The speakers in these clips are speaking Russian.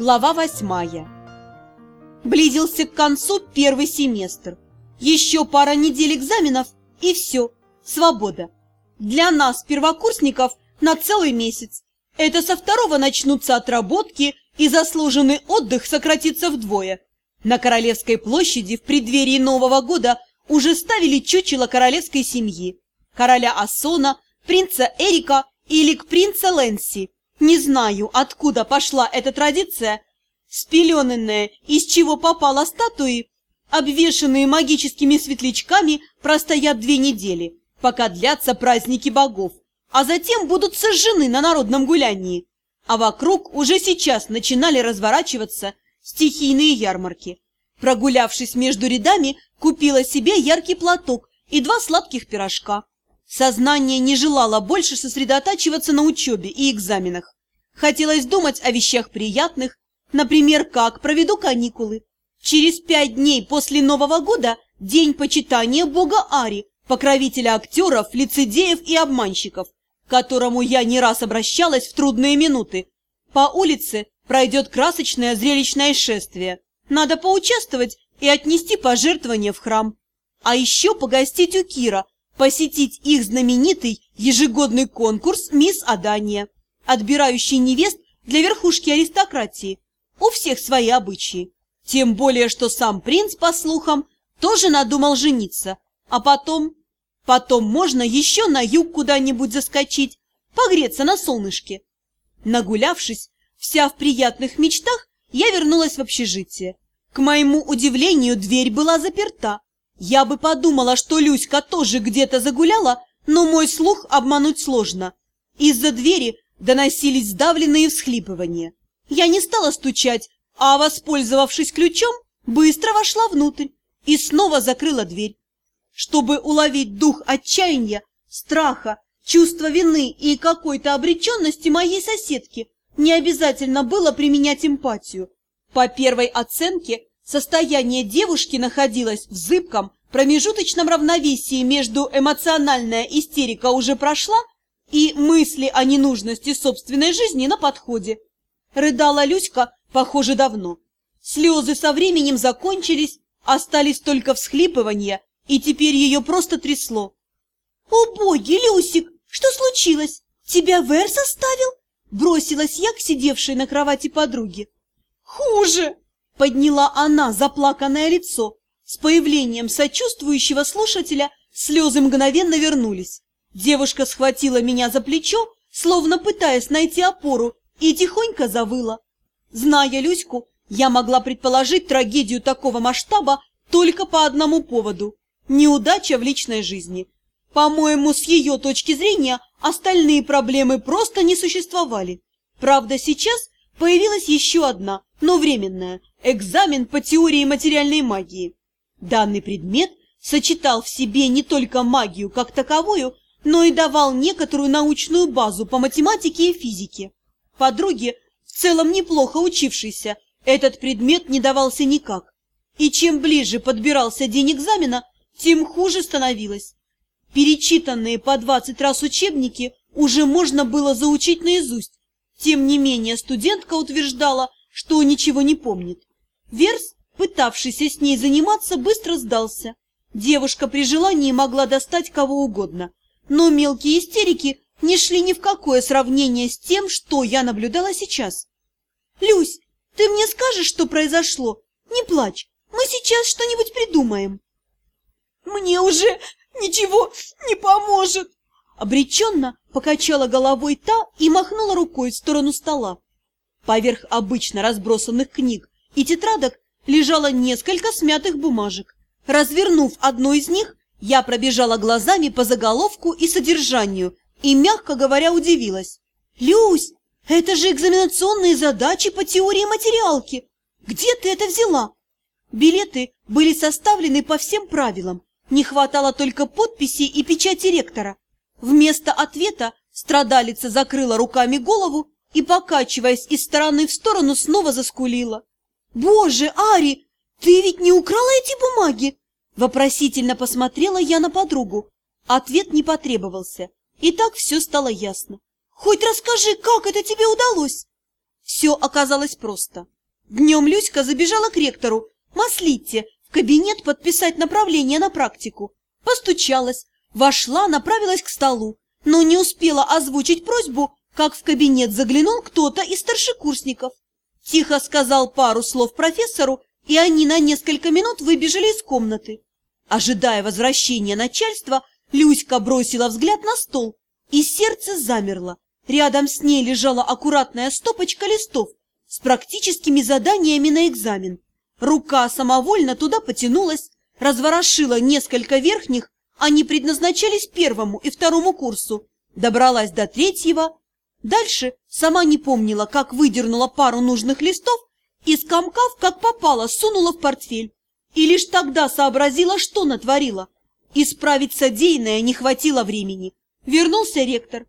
Глава восьмая. Близился к концу первый семестр. Еще пара недель экзаменов, и все, свобода. Для нас, первокурсников, на целый месяц. Это со второго начнутся отработки, и заслуженный отдых сократится вдвое. На Королевской площади в преддверии Нового года уже ставили чучело королевской семьи. Короля Ассона, принца Эрика или к принца Лэнси. Не знаю, откуда пошла эта традиция, спеленанная, из чего попала статуи, обвешанные магическими светлячками, простоят две недели, пока длятся праздники богов, а затем будут сожжены на народном гулянии. А вокруг уже сейчас начинали разворачиваться стихийные ярмарки. Прогулявшись между рядами, купила себе яркий платок и два сладких пирожка. Сознание не желало больше сосредотачиваться на учебе и экзаменах. Хотелось думать о вещах приятных, например, как проведу каникулы. Через пять дней после Нового года день почитания бога Ари, покровителя актеров, лицедеев и обманщиков, к которому я не раз обращалась в трудные минуты. По улице пройдет красочное зрелищное шествие. Надо поучаствовать и отнести пожертвования в храм. А еще погостить у Кира, посетить их знаменитый ежегодный конкурс «Мисс Адания», отбирающий невест для верхушки аристократии. У всех свои обычаи. Тем более, что сам принц, по слухам, тоже надумал жениться. А потом... Потом можно еще на юг куда-нибудь заскочить, погреться на солнышке. Нагулявшись, вся в приятных мечтах, я вернулась в общежитие. К моему удивлению, дверь была заперта. Я бы подумала, что Люська тоже где-то загуляла, но мой слух обмануть сложно. Из-за двери доносились сдавленные всхлипывания. Я не стала стучать, а, воспользовавшись ключом, быстро вошла внутрь и снова закрыла дверь. Чтобы уловить дух отчаяния, страха, чувства вины и какой-то обреченности моей соседки, не обязательно было применять эмпатию. По первой оценке, Состояние девушки находилось в зыбком, промежуточном равновесии между эмоциональная истерика уже прошла и мысли о ненужности собственной жизни на подходе. Рыдала Люська, похоже, давно. Слезы со временем закончились, остались только всхлипывания, и теперь ее просто трясло. «О боги, Люсик, что случилось? Тебя Верс оставил?» Бросилась я к сидевшей на кровати подруге. «Хуже!» Подняла она заплаканное лицо. С появлением сочувствующего слушателя слезы мгновенно вернулись. Девушка схватила меня за плечо, словно пытаясь найти опору, и тихонько завыла. Зная Люську, я могла предположить трагедию такого масштаба только по одному поводу – неудача в личной жизни. По-моему, с ее точки зрения остальные проблемы просто не существовали. Правда, сейчас появилась еще одна, но временная – экзамен по теории материальной магии. Данный предмет сочетал в себе не только магию как таковую, но и давал некоторую научную базу по математике и физике. Подруге, в целом неплохо учившейся, этот предмет не давался никак. И чем ближе подбирался день экзамена, тем хуже становилось. Перечитанные по 20 раз учебники уже можно было заучить наизусть. Тем не менее студентка утверждала, что ничего не помнит. Верс, пытавшийся с ней заниматься, быстро сдался. Девушка при желании могла достать кого угодно, но мелкие истерики не шли ни в какое сравнение с тем, что я наблюдала сейчас. «Люсь, ты мне скажешь, что произошло? Не плачь, мы сейчас что-нибудь придумаем». «Мне уже ничего не поможет!» Обреченно покачала головой та и махнула рукой в сторону стола. Поверх обычно разбросанных книг и тетрадок лежало несколько смятых бумажек. Развернув одну из них, я пробежала глазами по заголовку и содержанию и, мягко говоря, удивилась. «Люсь, это же экзаменационные задачи по теории материалки! Где ты это взяла?» Билеты были составлены по всем правилам, не хватало только подписи и печати ректора. Вместо ответа страдалица закрыла руками голову и, покачиваясь из стороны в сторону, снова заскулила. «Боже, Ари, ты ведь не украла эти бумаги?» Вопросительно посмотрела я на подругу. Ответ не потребовался, и так все стало ясно. «Хоть расскажи, как это тебе удалось?» Все оказалось просто. Днем Люська забежала к ректору Маслитте в кабинет подписать направление на практику. Постучалась, вошла, направилась к столу, но не успела озвучить просьбу, как в кабинет заглянул кто-то из старшекурсников. Тихо сказал пару слов профессору, и они на несколько минут выбежали из комнаты. Ожидая возвращения начальства, Люська бросила взгляд на стол, и сердце замерло. Рядом с ней лежала аккуратная стопочка листов с практическими заданиями на экзамен. Рука самовольно туда потянулась, разворошила несколько верхних, они предназначались первому и второму курсу, добралась до третьего. Дальше сама не помнила, как выдернула пару нужных листов и, скомкав, как попало, сунула в портфель. И лишь тогда сообразила, что натворила. Исправить содеянное не хватило времени. Вернулся ректор.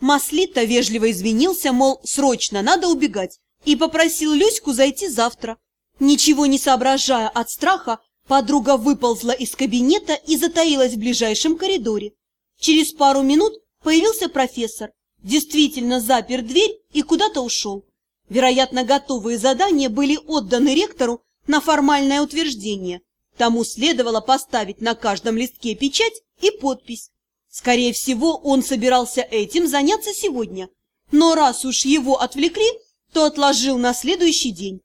Маслита вежливо извинился, мол, срочно, надо убегать, и попросил Люську зайти завтра. Ничего не соображая от страха, подруга выползла из кабинета и затаилась в ближайшем коридоре. Через пару минут появился профессор, действительно запер дверь и куда-то ушел. Вероятно, готовые задания были отданы ректору на формальное утверждение. Тому следовало поставить на каждом листке печать и подпись. Скорее всего, он собирался этим заняться сегодня. Но раз уж его отвлекли, то отложил на следующий день.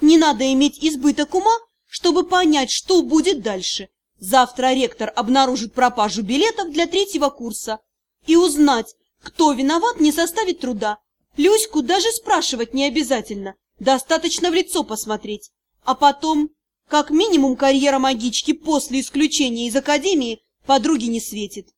Не надо иметь избыток ума, чтобы понять, что будет дальше. Завтра ректор обнаружит пропажу билетов для третьего курса. И узнать, кто виноват, не составит труда. Люську даже спрашивать не обязательно, достаточно в лицо посмотреть. А потом, как минимум, карьера магички после исключения из академии подруги не светит.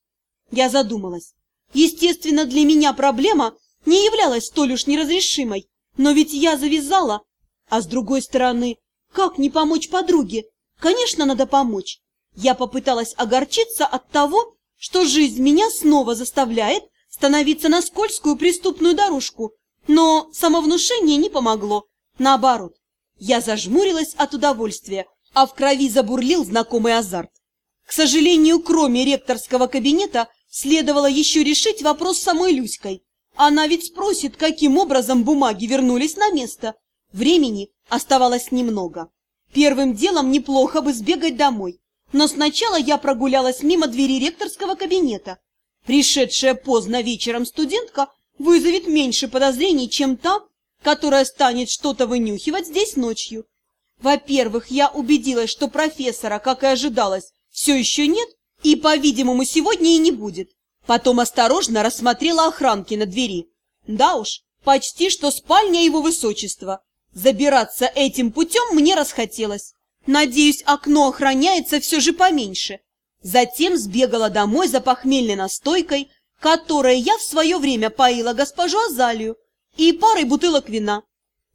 Я задумалась. Естественно, для меня проблема не являлась столь уж неразрешимой, но ведь я завязала. А с другой стороны, как не помочь подруге? Конечно, надо помочь. Я попыталась огорчиться от того, что жизнь меня снова заставляет становиться на скользкую преступную дорожку, но самовнушение не помогло. Наоборот, я зажмурилась от удовольствия, а в крови забурлил знакомый азарт. К сожалению, кроме ректорского кабинета, следовало еще решить вопрос с самой Люськой. Она ведь спросит, каким образом бумаги вернулись на место. Времени оставалось немного. Первым делом неплохо бы сбегать домой. Но сначала я прогулялась мимо двери ректорского кабинета. Пришедшая поздно вечером студентка вызовет меньше подозрений, чем та, которая станет что-то вынюхивать здесь ночью. Во-первых, я убедилась, что профессора, как и ожидалось, все еще нет и, по-видимому, сегодня и не будет. Потом осторожно рассмотрела охранки на двери. Да уж, почти что спальня его высочества. Забираться этим путем мне расхотелось. Надеюсь, окно охраняется все же поменьше. Затем сбегала домой за похмельной настойкой, которой я в свое время поила госпожу Азалию, и парой бутылок вина.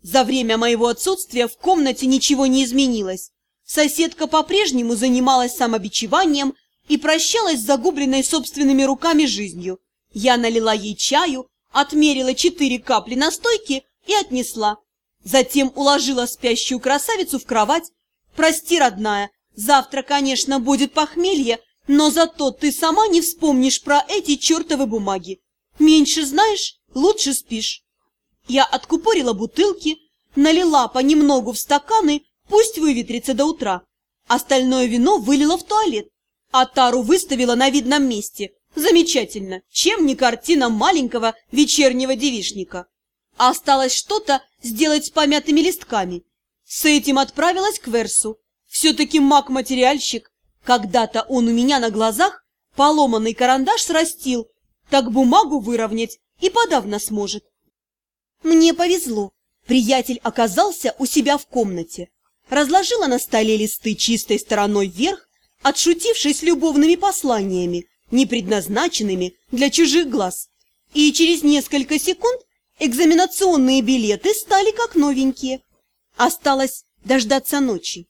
За время моего отсутствия в комнате ничего не изменилось. Соседка по-прежнему занималась самобичеванием и прощалась с загубленной собственными руками жизнью. Я налила ей чаю, отмерила четыре капли настойки и отнесла. Затем уложила спящую красавицу в кровать. «Прости, родная, завтра, конечно, будет похмелье, но зато ты сама не вспомнишь про эти чертовы бумаги. Меньше знаешь, лучше спишь». Я откупорила бутылки, налила понемногу в стаканы, пусть выветрится до утра. Остальное вино вылила в туалет, а тару выставила на видном месте. Замечательно, чем не картина маленького вечернего девишника. А осталось что-то сделать с помятыми листками. С этим отправилась к Версу. Все-таки маг-материальщик. Когда-то он у меня на глазах поломанный карандаш срастил, так бумагу выровнять и подавно сможет. Мне повезло. Приятель оказался у себя в комнате. Разложила на столе листы чистой стороной вверх, отшутившись любовными посланиями, не предназначенными для чужих глаз. И через несколько секунд экзаменационные билеты стали как новенькие. Осталось дождаться ночи.